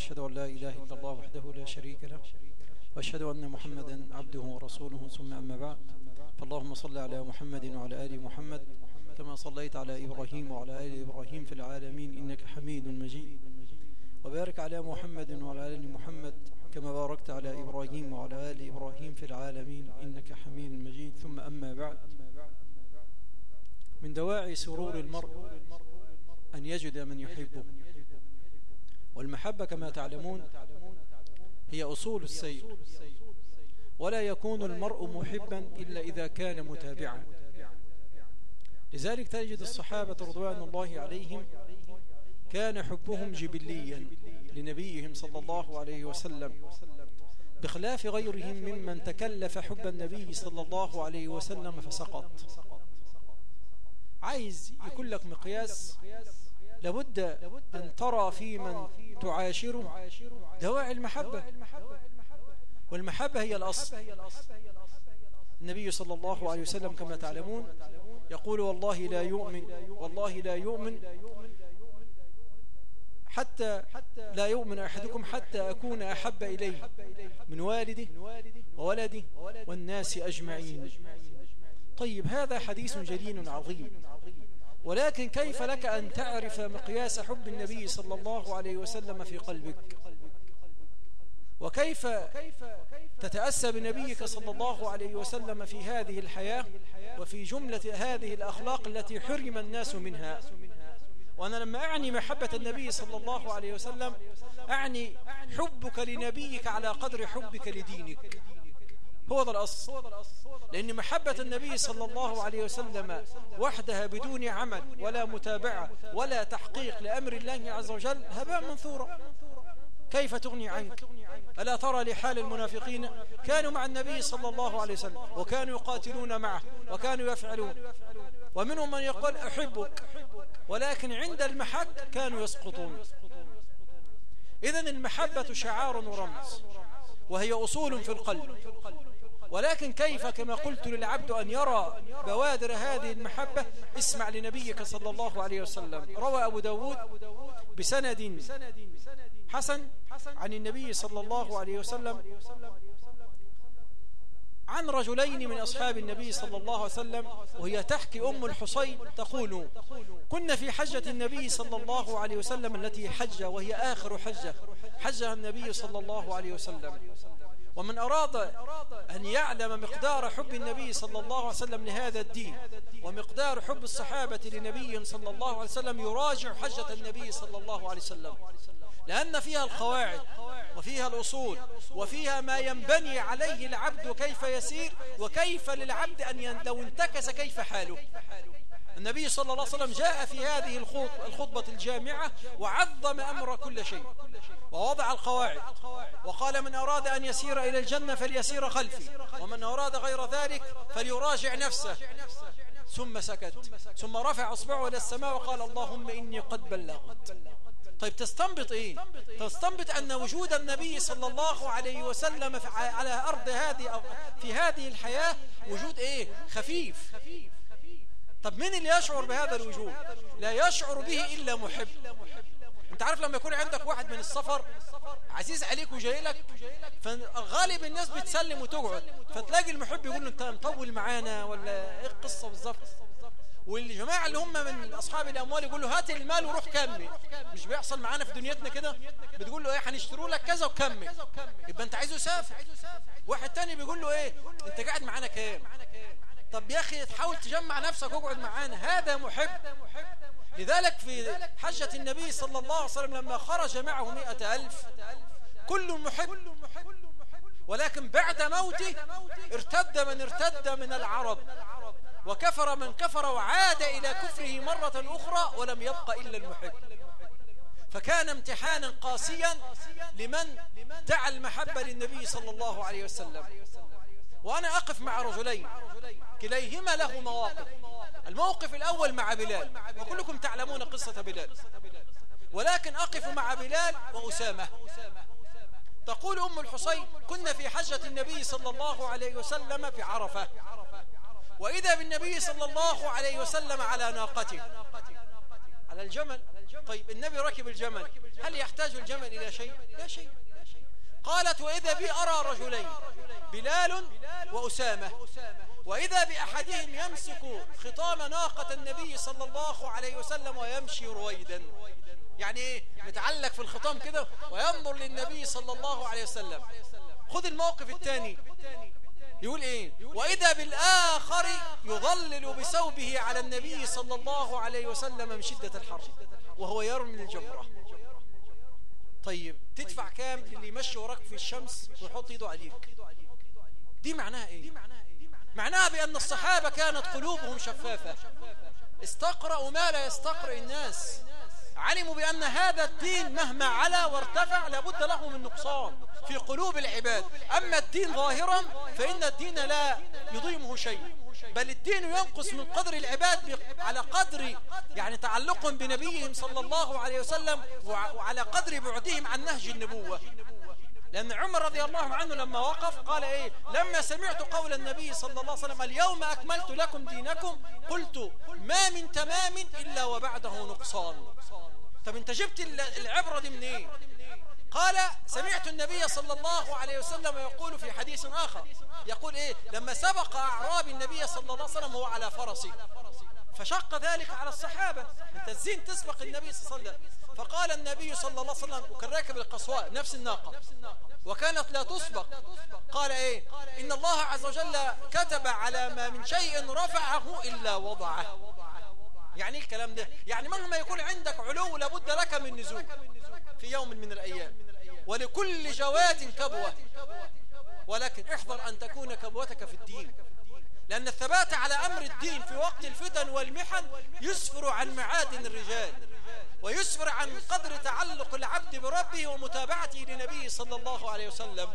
وأشهد أن لا إله إلا الله وحده لا شريك له وأشهد أن محمدا عبده ورسوله. ثم أما بعد فاللهم صل على محمد وعلى آل محمد كما صليت على إبراهيم وعلى آل إبراهيم في العالمين إنك حميد مجيد. وبارك على محمد وعلى آل محمد كما باركت على إبراهيم وعلى آل إبراهيم في العالمين إنك حميد مجيد. ثم أما بعد من دواعي سرور المرء أن يجد من يحبه. والمحبة كما تعلمون هي أصول السير. ولا يكون المرء محبا إلا إذا كان متابعا. لذلك تجد الصحابة رضوان الله عليهم كان حبهم جبليا لنبيهم صلى الله عليه وسلم بخلاف غيرهم ممن تكلف حب النبي صلى الله عليه وسلم فسقط. عايز يكون لك مقياس؟ لابد أن ترى في من تعاشره دواعي المحبة. والمحبة هي الأصل. النبي صلى الله عليه وسلم كما تعلمون يقول والله لا يؤمن والله لا يؤمن حتى لا يؤمن أحدكم حتى أكون أحب إليه من والده وولده والناس أجمعين. طيب هذا حديث جليل عظيم. ولكن كيف لك أن تعرف مقياس حب النبي صلى الله عليه وسلم في قلبك؟ وكيف تتأسى بنبيك صلى الله عليه وسلم في هذه الحياة وفي جملة هذه الأخلاق التي حرم الناس منها؟ وأنا لما أعني محبة النبي صلى الله عليه وسلم أعني حبك لنبيك على قدر حبك لدينك. هو ذا الأصل. لأن محبة النبي صلى الله عليه وسلم وحدها بدون عمل ولا متابعة ولا تحقيق لأمر الله عز وجل هباء منثورا. كيف تغني عنك؟ ألا ترى لحال المنافقين كانوا مع النبي صلى الله عليه وسلم وكانوا يقاتلون معه وكانوا يفعلون. ومنهم من يقول أحبك ولكن عند المحك كانوا يسقطون. إذن المحبة شعار ورمز وهي أصول في القلب. ولكن كيف كما قلت للعبد أن يرى بوادر هذه المحبة اسمع لنبيك صلى الله عليه وسلم. روى أبو داود بسند حسن عن النبي صلى الله عليه وسلم عن رجلين من أصحاب النبي صلى الله عليه وسلم وهي تحكي أم الحصين تقول كنا في حجة النبي صلى الله عليه وسلم التي حج وهي آخر حجة حجها النبي صلى الله عليه وسلم. ومن أراد أن يعلم مقدار حب النبي صلى الله عليه وسلم لهذا الدين ومقدار حب الصحابة لنبي صلى الله عليه وسلم يراجع حجة النبي صلى الله عليه وسلم. لأن فيها القواعد وفيها الأصول وفيها ما ينبني عليه العبد كيف يسير وكيف للعبد أن لو انتكس كيف حاله. النبي صلى الله عليه وسلم جاء في هذه الخطبة الجامعة وعظم أمر كل شيء ووضع القواعد وقال من أراد أن يسير إلى الجنة فليسير خلفي ومن أراد غير ذلك فليراجع نفسه. ثم سكت ثم رفع أصبعه إلى السماء وقال اللهم إني قد بلغت. طيب تستنبط إيه؟ تستنبط أن وجود النبي صلى الله عليه وسلم على أرض هذه في هذه الحياة وجود إيه؟ خفيف. طب من اللي يشعر بهذا الوجود؟ لا يشعر به إلا محب. أنت عارف لما يكون عندك واحد من السفر عزيز عليك وجاي لك فغالب الناس بتسلم وتقعد فتلاقي المحب يقول له أنت مطول معانا ولا إيه القصة بالظبط والجماعة اللي هم من أصحاب الأموال يقول له هات المال وروح كمل. مش بيحصل معانا في دنيتنا كده؟ بتقول له إيه هنشتروا لك كذا وكمل. يبقى أنت عايزه يسافر. واحد تاني بيقول له إيه أنت قاعد معانا كام؟ طب يا أخي تحاول تجمع نفسك واقعد معانا. هذا محب. لذلك في حجة النبي صلى الله عليه وسلم لما خرج معه مئة ألف كل محب. ولكن بعد موته ارتد من ارتد من العرب وكفر من كفر وعاد إلى كفره مرة أخرى ولم يبق إلا المحب. فكان امتحانا قاسيا لمن دعا المحبة للنبي صلى الله عليه وسلم. وأنا أقف مع رجلين كليهما له مواقف. الموقف الأول مع بلال وكلكم تعلمون قصة بلال. ولكن أقف مع بلال وأسامة. تقول أم الحسين كنا في حجة النبي صلى الله عليه وسلم في عرفة. وإذا بالنبي صلى الله عليه وسلم على ناقته. على الجمل. طيب النبي ركب الجمل. هل يحتاج الجمل إلى شيء؟ لا شيء. قالت وإذا بي أرى رجلين بلال وأسامة. وإذا بأحدهم يمسك خطام ناقة النبي صلى الله عليه وسلم ويمشي رويدا. يعني إيه متعلق في الخطام كده وينظر للنبي صلى الله عليه وسلم. خذ الموقف الثاني. يقول إيه؟ وإذا بالآخر يظلل بثوبه على النبي صلى الله عليه وسلم من شدة الحر وهو يرمي الجمرة. طيب تدفع كام للي يمشي وراك في الشمس ويحط إيده عليك؟ دي معناها إيه؟ معناها بأن الصحابة كانت قلوبهم شفافة. استقرأوا ما لا يستقرأ الناس. علموا بأن هذا الدين مهما علا وارتفع لابد له من نقصان في قلوب العباد. أما الدين ظاهرا فإن الدين لا يضيمه شيء. بل الدين ينقص من قدر العباد على قدر يعني تعلقهم بنبيهم صلى الله عليه وسلم وعلى قدر بعدهم عن نهج النبوة. لأن عمر رضي الله عنه لما وقف قال إيه؟ لما سمعت قول النبي صلى الله عليه وسلم اليوم أكملت لكم دينكم قلت ما من تمام إلا وبعده نقصان. طب أنت جبت العبرة دي منين؟ إيه؟ قال سمعت النبي صلى الله عليه وسلم يقول في حديث آخر يقول إيه؟ لما سبق أعراب النبي صلى الله عليه وسلم هو على فرسه. فشق ذلك على الصحابة. أنت الزين تسبق النبي صلى الله عليه وسلم. فقال النبي صلى الله عليه وسلم وكان راكب القصواء نفس الناقة. وكانت لا تسبق. قال إيه؟ إن الله عز وجل كتب على ما من شيء رفعه إلا وضعه. يعني إيه الكلام ده؟ يعني مهما يكون عندك علو لابد لك من نزول في يوم من الأيام. ولكل جواد كبوة. ولكن احذر أن تكون كبوتك في الدين. لأن الثبات على أمر الدين في وقت الفتن والمحن يسفر عن معادن الرجال ويسفر عن قدر تعلق العبد بربه ومتابعته لنبيه صلى الله عليه وسلم.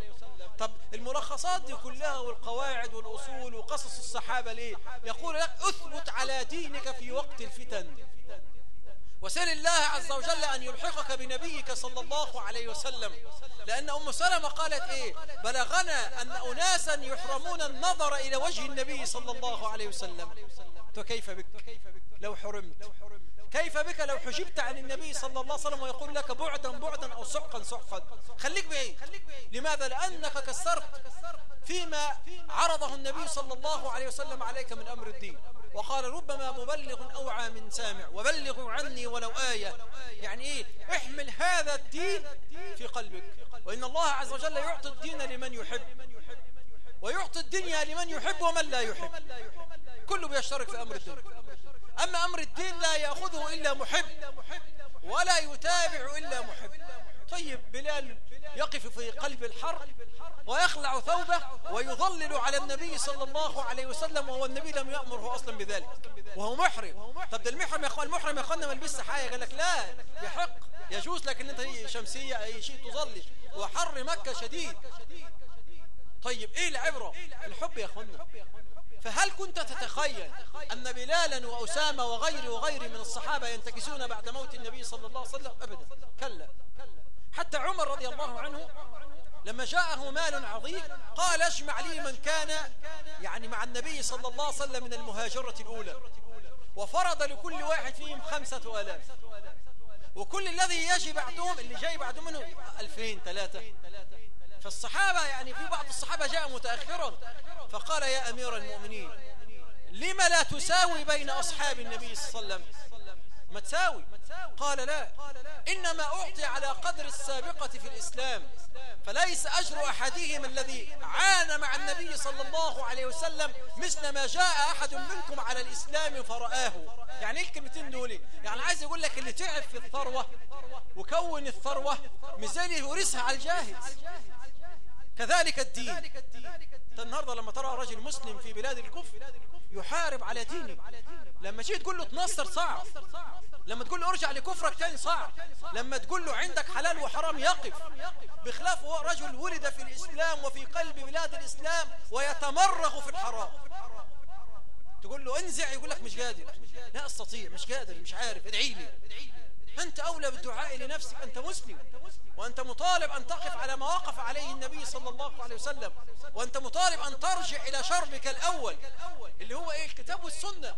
طب الملخصات دي كلها والقواعد والأصول وقصص الصحابة ليه؟ يقول لك أثبت على دينك في وقت الفتن. وسل الله عز وجل أن يلحقك بنبيك صلى الله عليه وسلم. لأن أم سلمة قالت إيه؟ بلغنا أن أناسا يحرمون النظر إلى وجه النبي صلى الله عليه وسلم. فكيف بك؟ لو حرمت. كيف بك لو حجبت عن النبي صلى الله عليه وسلم ويقول لك بعدا بعدا أو سحقا سحقا خليك بعيد. لماذا؟ لأنك كسرت فيما عرضه النبي صلى الله عليه وسلم عليك من أمر الدين. وقال ربما مبلغ أوعى من سامع وبلغوا عني ولو آية. يعني إيه؟ احمل هذا الدين في قلبك. وإن الله عز وجل يعطي الدين لمن يحب. ويعطي الدنيا لمن يحب ومن لا يحب. كله بيشترك في أمر الدين. أما أمر الدين لا يأخذه إلا محب ولا يتابع إلا محب. طيب بلال يقف في قلب الحر ويخلع ثوبه ويظلل على النبي صلى الله عليه وسلم وهو النبي لم يأمره أصلا بذلك. وهو محرم. طب ده المحرم يا أخوان المحرم يا أخوانا ما لبس حاجة. قال لك لا يحق يجوز لكن أنت شمسية أي شيء تظلل. وحر مكة شديد. طيب إيه العبرة؟ الحب يا أخوانا فهل كنت تتخيل أن بلالا وأسامة وغير وغير من الصحابة ينتكسون بعد موت النبي صلى الله عليه وسلم؟ أبدا. كلا. حتى عمر رضي الله عنه لما جاءه مال عظيم قال اجمع لي من كان يعني مع النبي صلى الله عليه وسلم من المهاجرة الأولى وفرض لكل واحد فيهم خمسة آلاف. وكل الذي يجي بعدهم اللي جاي بعدهم منه ألفين ثلاثة. فالصحابة يعني في بعض الصحابة جاء متأخرا فقال يا أمير المؤمنين لما لا تساوي بين أصحاب النبي صلى الله عليه وسلم؟ ما تساوي. قال لا. إنما أعطي على قدر السابقة في الإسلام فليس أجر أحدهم الذي عانى مع النبي صلى الله عليه وسلم مثل ما جاء أحد منكم على الإسلام فرآه. يعني إيه الكلمتين دول؟ يعني عايز يقول لك اللي تعب في الثروة وكون الثروة مزال يورثها على الجاهز. كذلك الدين. النهاردة لما ترى رجل مسلم في بلاد الكفر يحارب على دينه. لما تيجي تقول له تنصر صعب لما تقول له ارجع لكفرك تاني صعب لما تقول له عندك حلال وحرام يقف. بخلاف رجل ولد في الإسلام وفي قلب بلاد الإسلام ويتمرغ في الحرام. تقول له انزع يقول لك مش قادر. لا أستطيع مش قادر مش عارف ادعي لي. أنت أولى بالدعاء لنفسك أنت مسلم. وأنت مطالب أن تقف على ما وقف عليه النبي صلى الله عليه وسلم. وأنت مطالب أن ترجع إلى شربك الأول اللي هو إيه؟ الكتاب والسنة.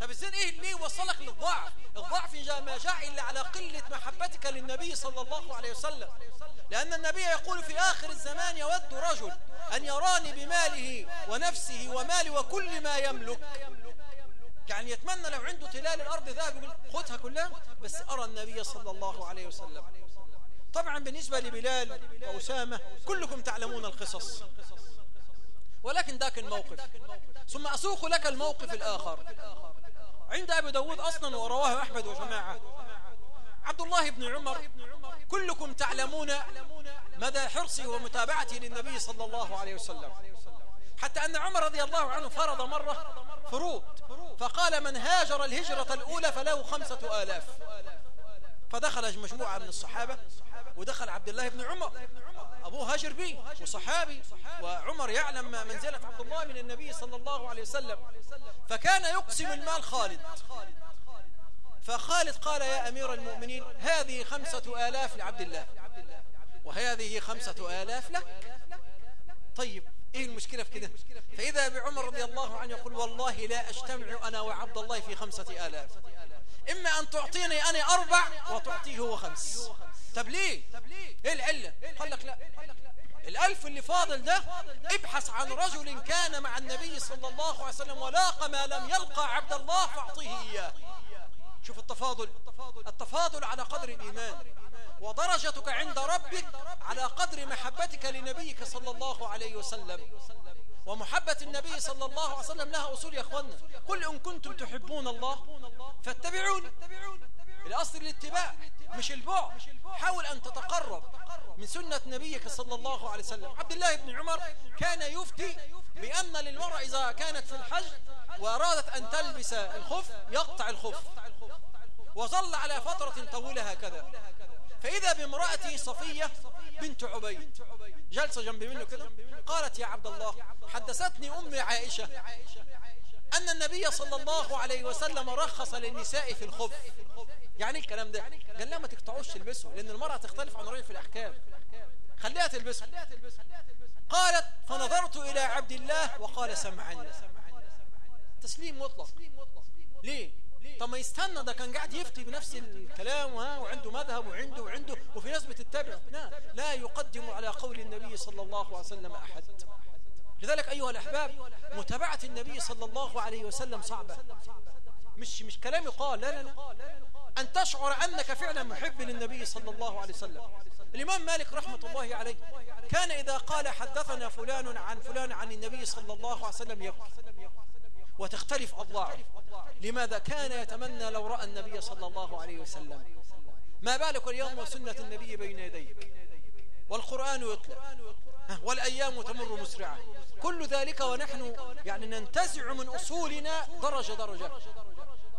طب إزاي إيه؟ اللي وصلك للضعف؟ الضعف ما جاء إلا على قلة محبتك للنبي صلى الله عليه وسلم. لأن النبي يقول في آخر الزمان يود رجل أن يراني بماله ونفسه ومالي وكل ما يملك. يعني يتمنى لو عنده تلال الأرض ذهب يقول خذها كلها بس أرى النبي صلى الله عليه وسلم. طبعا بالنسبة لبلال وأسامة كلكم تعلمون القصص. ولكن ذاك الموقف. ثم أسوق لك الموقف الآخر. عند أبي داود أصلا ورواه أحمد وجماعة. عبد الله بن عمر كلكم تعلمون مدى حرصي ومتابعتي للنبي صلى الله عليه وسلم. حتى أن عمر رضي الله عنه فرض مرة فروض. فقال من هاجر الهجرة الأولى فله خمسة آلاف. فدخل مجموعة من الصحابة ودخل عبد الله بن عمر. أبوه هاجر به وصحابي. وعمر يعلم منزلة عبد الله من النبي صلى الله عليه وسلم. فكان يقسم المال خالد. فخالد قال يا أمير المؤمنين هذه خمسة آلاف لعبد الله. وهذه خمسة آلاف لك. طيب إيه المشكلة في كده؟ فإذا بعمر رضي الله عنه يقول والله لا أجتمع أنا وعبد الله في خمسة آلاف. إما أن تعطيني أنا أربع وتعطيه هو خمس. طب ليه؟ إيه العلة؟ قال لك لا. الألف اللي فاضل ده ابحث عن رجل كان مع النبي صلى الله عليه وسلم ولاق ما لم يلقى عبد الله فأعطيه إياه. شوف التفاضل. التفاضل على قدر الإيمان. ودرجتك عند ربك على قدر محبتك لنبيك صلى الله عليه وسلم. ومحبة النبي صلى الله عليه وسلم لها أصول يا أخوانا قل إن كنتم تحبون الله فاتبعوني. الأصل الاتباع مش البعد. حاول أن تتقرب من سنة نبيك صلى الله عليه وسلم. عبد الله بن عمر كان يفتي بأن للمرأة إذا كانت في الحج وأرادت أن تلبس الخف يقطع الخف. وظل على فترة طويلة هكذا. فإذا بامرأته صفية بنت عبيد جلسة جنب منه كده قالت يا عبد الله حدثتني أمي عائشة. أن النبي صلى الله عليه وسلم رخص للنساء في الخف يعني الكلام ده؟ قال لا ما تقطعوش تلبسه لأن المرأة تختلف عن الرجل في الأحكام. خليها تلبسه قالت فنظرت إلى عبد الله وقال سمعا تسليم مطلق. ليه؟ طب ما يستنى ده كان قاعد يفتي بنفس الكلام وها وعنده مذهب وعنده وعنده وفي ناس بتتبع لا لا يقدم على قول النبي صلى الله عليه وسلم أحد. لذلك أيها الأحباب متابعة النبي صلى الله عليه وسلم صعبة. مش مش كلام يقال لا لا لا. أن تشعر أنك فعلا محب للنبي صلى الله عليه وسلم. الإمام مالك رحمة الله عليه كان إذا قال حدثنا فلان عن فلان عن النبي صلى الله عليه وسلم يبكي. وتختلف أضلاعه. لماذا؟ كان يتمنى لو رأى النبي صلى الله عليه وسلم. ما بالك اليوم وسنة النبي بين يديك؟ والقرآن يتلى والأيام تمر مسرعة. كل ذلك ونحن يعني ننتزع من أصولنا درجة درجة.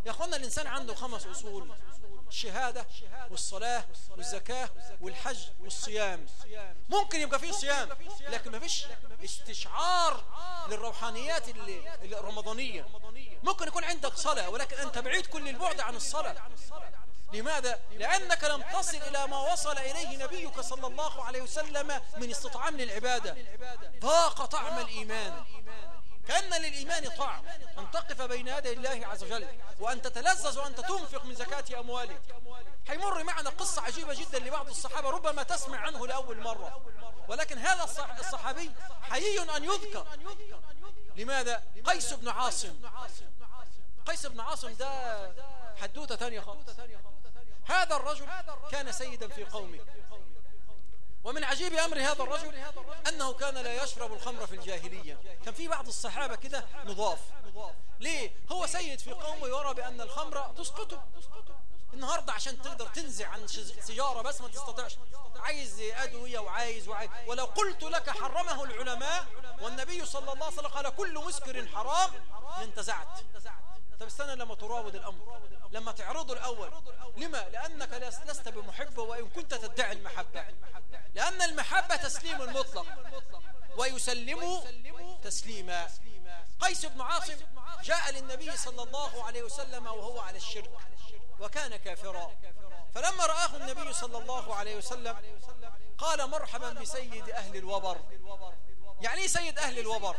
يا أخوانا الإنسان عنده خمس أصول. الشهادة والصلاة والزكاة والحج والصيام. ممكن يبقى فيه صيام لكن ما فيش استشعار للروحانيات الرمضانية. ممكن يكون عندك صلاة ولكن أنت بعيد كل البعد عن الصلاة. لماذا؟ لأنك لم تصل إلى ما وصل إليه نبيك صلى الله عليه وسلم من استطعام للعبادة. ضاق طعم الإيمان. كأن للإيمان طعم. أن تقف بين يدي الله عز وجل وأن تتلذذ وأنت تنفق من زكاة أموالك. حيمر معنا قصة عجيبة جدا لبعض الصحابة ربما تسمع عنه لأول مرة. ولكن هذا الصحابي حيي أن يذكر. لماذا؟ قيس بن عاصم. قيس بن عاصم ده حدوتة ثانية خالص. هذا الرجل كان سيدا في قومه. ومن عجيب أمر هذا الرجل أنه كان لا يشرب الخمر في الجاهلية. كان في بعض الصحابة كده نضاف. ليه؟ هو سيد في قومه يرى بأن الخمر تسقطه. النهاردة عشان تقدر تنزع عن سيجارة بس ما تستطيعش. عايز أدوية وعايز وعايز. ولو قلت لك حرمه العلماء والنبي صلى الله عليه وسلم قال كل مسكر حرام انتزعت. طب استنى لما تراود الأمر. لما تعرضه الأول. لما؟ لأنك لست بمحبة وإن كنت تدعي المحبة. لأن المحبة تسليم مطلق. ويسلم تسليما. قيس بن عاصم جاء للنبي صلى الله عليه وسلم وهو على الشرك. وكان كافرا. فلما رآه النبي صلى الله عليه وسلم قال مرحبا بسيد أهل الوبر. يعني إيه سيد أهل الوبر؟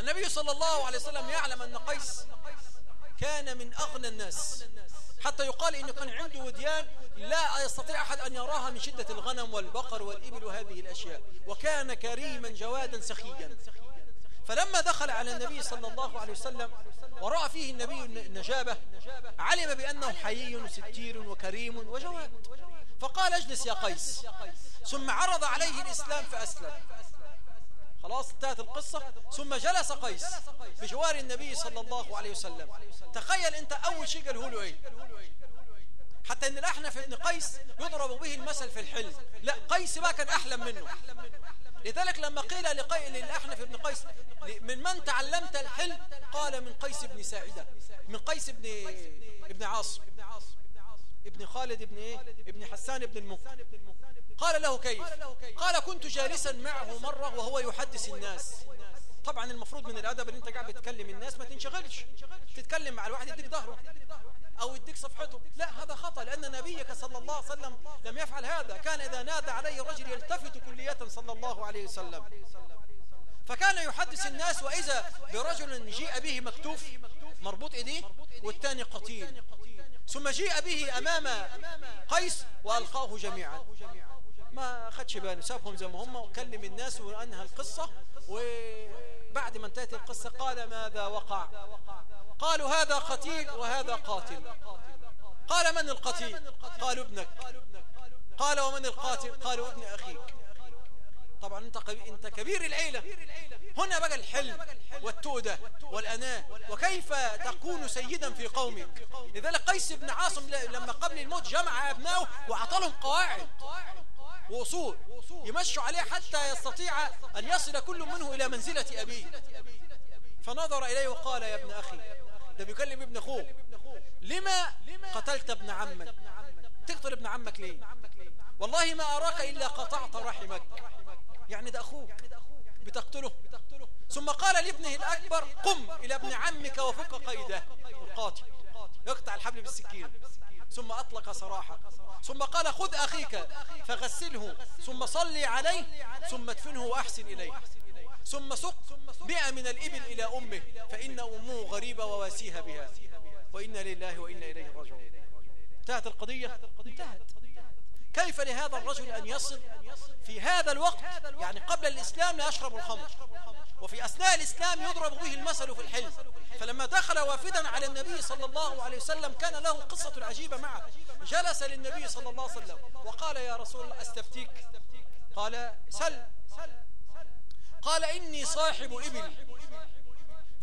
النبي صلى الله عليه وسلم يعلم أن قيس كان من أغنى الناس. حتى يقال إنه كان عنده وديان لا يستطيع أحد أن يراها من شدة الغنم والبقر والإبل وهذه الأشياء. وكان كريما جوادا سخيا. فلما دخل على النبي صلى الله عليه وسلم ورأى فيه النبي النجابة علم بأنه حيي وستير وكريم وجواد. فقال اجلس يا قيس. ثم عرض عليه الإسلام فأسلم. خلاص انتهت القصة ثم جلس قيس بجوار النبي صلى الله عليه وسلم. تخيل انت اول شيء قاله له إيه؟ حتى ان الاحنف ابن قيس يضرب به المثل في الحلم لا قيس بقى كان أحلم منه. لذلك لما قيل لقي... للأحنف ابن قيس من من تعلمت الحلم قال من قيس بن ساعدة. من قيس ابن ابن عاصم. ابن خالد ابن إيه؟ ابن حسان ابن المك قال له كيف؟ قال كنت جالسا معه مرة وهو يحدث الناس. طبعا المفروض من الأدب اللي أنت قاعد بتكلم الناس ما تنشغلش. تتكلم مع الواحد يديك ظهره أو يديك صفحته. لا هذا خطأ لأن نبيك صلى الله عليه وسلم لم يفعل هذا. كان إذا نادى عليه رجل يلتفت كلية صلى الله عليه وسلم. فكان يحدث الناس وإذا برجل جيء به مكتوف مربوط إيديه والثاني قتيل. ثم جيء به أمام قيس وألقاه جميعا. ما خدش باله سابهم زي ما هم وكلم الناس وأنهى القصة. وبعد ما انتهت القصة قال ماذا وقع؟ قالوا هذا قتيل وهذا قاتل. قال من القتيل؟ قالوا ابنك. قال ومن القاتل؟ قالوا ابن أخيك. طبعا انت, انت كبير العيلة. هنا بقى الحلم والتودة والأناة. وكيف تكون سيدا في قومك؟ لذلك قيس بن عاصم لما قبل الموت جمع أبنائه وعطلهم قواعد وأصول يمشوا عليه حتى يستطيع أن يصل كل منه إلى منزلة أبيه. فنظر إليه وقال يا ابن أخي ده بيكلم ابن أخوه لما قتلت ابن عمك؟ تقتل ابن عمك ليه؟ والله ما أراك إلا قطعت رحمك. يعني ده أخوك بتقتله. ثم قال لابنه الأكبر قم إلى ابن عمك وفك قيده. القاتل. يقطع الحبل بالسكين. ثم أطلق سراحة. ثم قال خذ أخيك فغسله. ثم صلي عليه ثم ادفنه وأحسن إليه. ثم سق مئة من الإبل إلى أمه فإن أمه غريبة وواسيها بها. وإنا لله وإنا إليه راجعون. انتهت القضية؟ انتهت. كيف لهذا الرجل أن يصل في هذا الوقت؟ يعني قبل الإسلام لا يشرب الخمر. وفي أثناء الإسلام يضرب به المثل في الحلم. فلما دخل وافدا على النبي صلى الله عليه وسلم كان له قصة عجيبة معه. جلس للنبي صلى الله عليه وسلم وقال يا رسول الله أستفتيك؟ قال سل. قال إني صاحب إبل.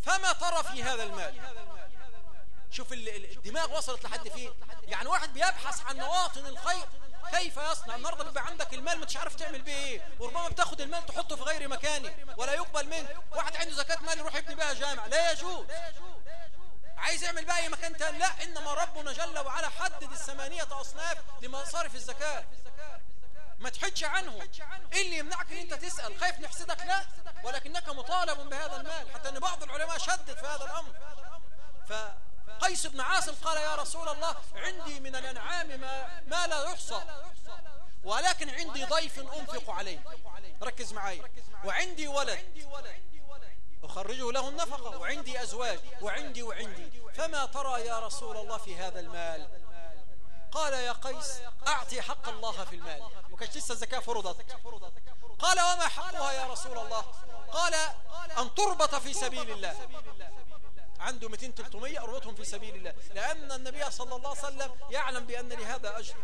فما ترى في هذا المال؟ شوف الدماغ وصلت لحد فين؟ يعني واحد بيبحث عن مواطن الخير كيف يصنع؟ النهارده بيبقى عندك المال ما عارف تعمل بيه إيه. وربما بتاخد المال تحطه في غير مكانه ولا يقبل منك واحد عنده زكاة مال يروح يبني بها جامع. لا يجوز. عايز يعمل بقى أي مكان تاني؟ لا إنما ربنا جل وعلا حدد الثمانية أصناف لمصارف الزكاة. ما تحدش عنه إيه اللي يمنعك إن أنت تسأل؟ خايف نحسدك؟ لا. ولكنك مطالب بهذا المال. حتى إن بعض العلماء شدد في هذا الأمر. فقيس بن عاصم قال يا رسول الله عندي من الأنعام ما, ما لا يحصى ولكن عندي ضيف أنفق عليه. ركز معي. وعندي ولد. أخرجه له النفقة. وعندي أزواج. وعندي وعندي. فما ترى يا رسول الله في هذا المال؟ قال يا قيس أعطي حق الله في المال. وكانت لسه الزكاة فرضت. قال وما حقها يا رسول الله؟ قال أن تربط في سبيل الله. عنده 200 300 أربطهم في سبيل الله. لأن النبي صلى الله عليه وسلم يعلم بأن لهذا أجر.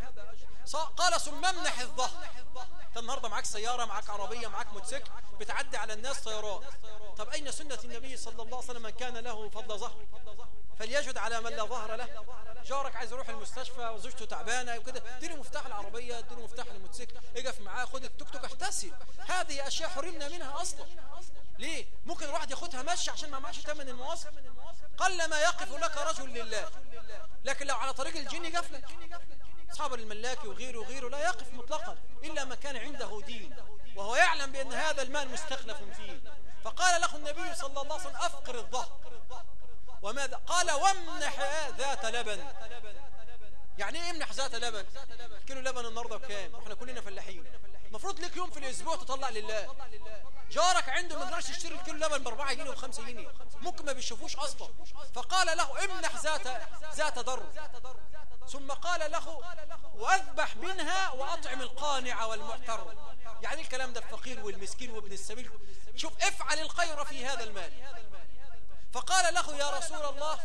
قال ثم امنح الظهر. انت النهارده معاك سيارة معاك عربية معاك موتوسيكل بتعدي على الناس طيران طب أين سنة النبي صلى الله عليه وسلم كان له فضل ظهر فليجد على من لا ظهر له. جارك عايز يروح المستشفى وزوجته تعبانة وكده اديله مفتاح العربية اديله مفتاح الموتوسيكل اقف معاه خد التوك توك احتسب. هذه أشياء حرمنا منها أصلا. ليه؟ ممكن الواحد ياخدها مشي عشان ما معش ثمن المواصل؟ قل ما يقف لك رجل لله. لكن لو على طريق الجن يقف أصحاب الملاكي وغيره وغيره لا يقف مطلقا إلا ما كان عنده دين وهو يعلم بأن هذا المال مستخلف فيه. فقال له النبي صلى الله عليه وسلم أفقر الظهر وماذا؟ قال وامنح ذات لبن. يعني إيه امنح ذات لبن؟ كيلو لبن النهارده بكام؟ وإحنا كلنا فلاحين. المفروض ليك يوم في أسبوع تطلع لله. جارك عنده ما يقدرش يشتري الكيلو لبن ب 4 جنيه و5 جنيه. ممكن ما بيشوفوش أصلا. فقال له امنح ذات ذات ضر. ثم قال له واذبح منها وأطعم القانع والمعتر. يعني الكلام ده الفقير والمسكين وابن السبيل. شوف افعل الخير في هذا المال. فقال له يا رسول الله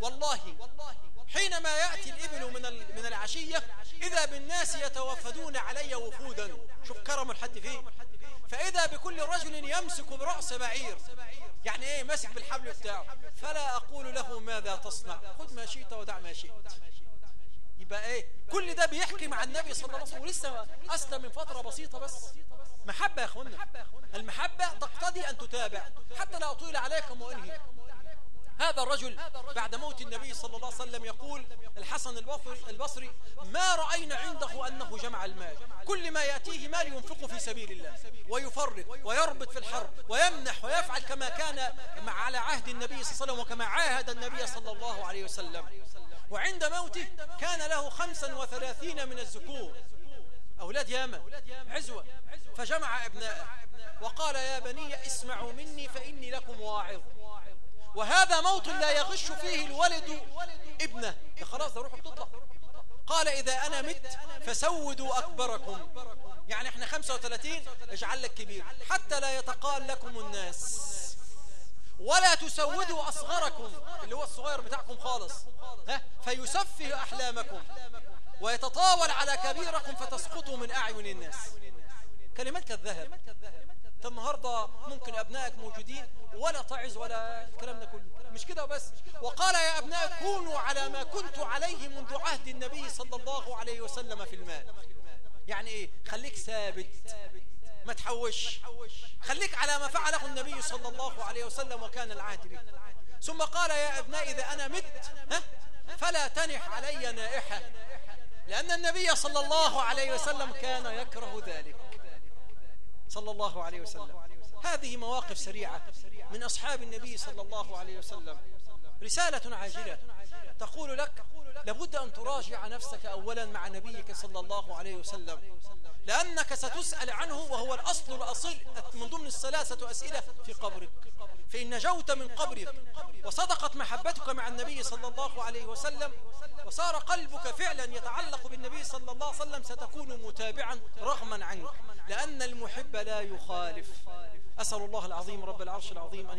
والله حينما يأتي الإبل من العشية إذا بالناس يتوفدون علي وفودا. شوف كرم الحد فيه. فإذا بكل رجل يمسك برأس بعير يعني إيه مسك بالحبل بتاعه. فلا أقول له ماذا تصنع. خذ ما شئت ودع ما شئت. يبقى إيه؟ كل ده بيحكي مع النبي صلى الله عليه وسلم ولسه أسلم من فترة بسيطة بس. محبة يا أخوانا المحبة تقتضي أن تتابع حتى لا أطيل عليكم وإنهي هذا الرجل بعد موت النبي صلى الله عليه وسلم يقول الحسن البصري, ما رأينا عنده أنه جمع المال. كل ما يأتيه مال ينفقه في سبيل الله ويفرق ويربط في الحرب ويمنح ويفعل كما كان مع على عهد النبي صلى الله عليه وسلم وكما عاهد النبي صلى الله عليه وسلم. وعند موته كان له خمسا وثلاثين من الذكور. أولاد ياما عزوة. فجمع أبناءه وقال يا بني اسمعوا مني فإني لكم واعظ. وهذا موت لا يغش فيه الولد ابنه. خلاص ده روحه بتطلع قال إذا أنا مت فسودوا أكبركم. يعني إحنا 35 اجعل لك كبير. حتى لا يتقال لكم الناس. ولا تسودوا أصغركم اللي هو الصغير بتاعكم خالص. ها؟ فيسفه أحلامكم. ويتطاول على كبيركم فتسقطوا من أعين الناس. كلمات كالذهب النهاردة ممكن أبنائك موجودين ولا تعز ولا الكلام ده كله. مش كده بس وقال يا أبناء كونوا على ما كنت عليه منذ عهد النبي صلى الله عليه وسلم في المال. يعني إيه؟ خليك ثابت ما تحوش. خليك على ما فعله النبي صلى الله عليه وسلم وكان العهد به. ثم قال يا أبناء إذا أنا مت ها؟ فلا تنح علي نائحة لأن النبي صلى الله عليه وسلم كان يكره ذلك. صلى الله عليه وسلم. هذه مواقف سريعة من أصحاب النبي صلى الله عليه وسلم. رسالة عاجلة. تقول لك لابد أن تراجع نفسك أولا مع نبيك صلى الله عليه وسلم لأنك ستسأل عنه وهو الأصل الأصيل من ضمن الثلاثة أسئلة في قبرك. فإن نجوت من قبرك وصدقت محبتك مع النبي صلى الله عليه وسلم وصار قلبك فعلا يتعلق بالنبي صلى الله عليه وسلم ستكون متابعا رغما عنك لأن المحب لا يخالف. أسأل الله العظيم رب العرش العظيم أن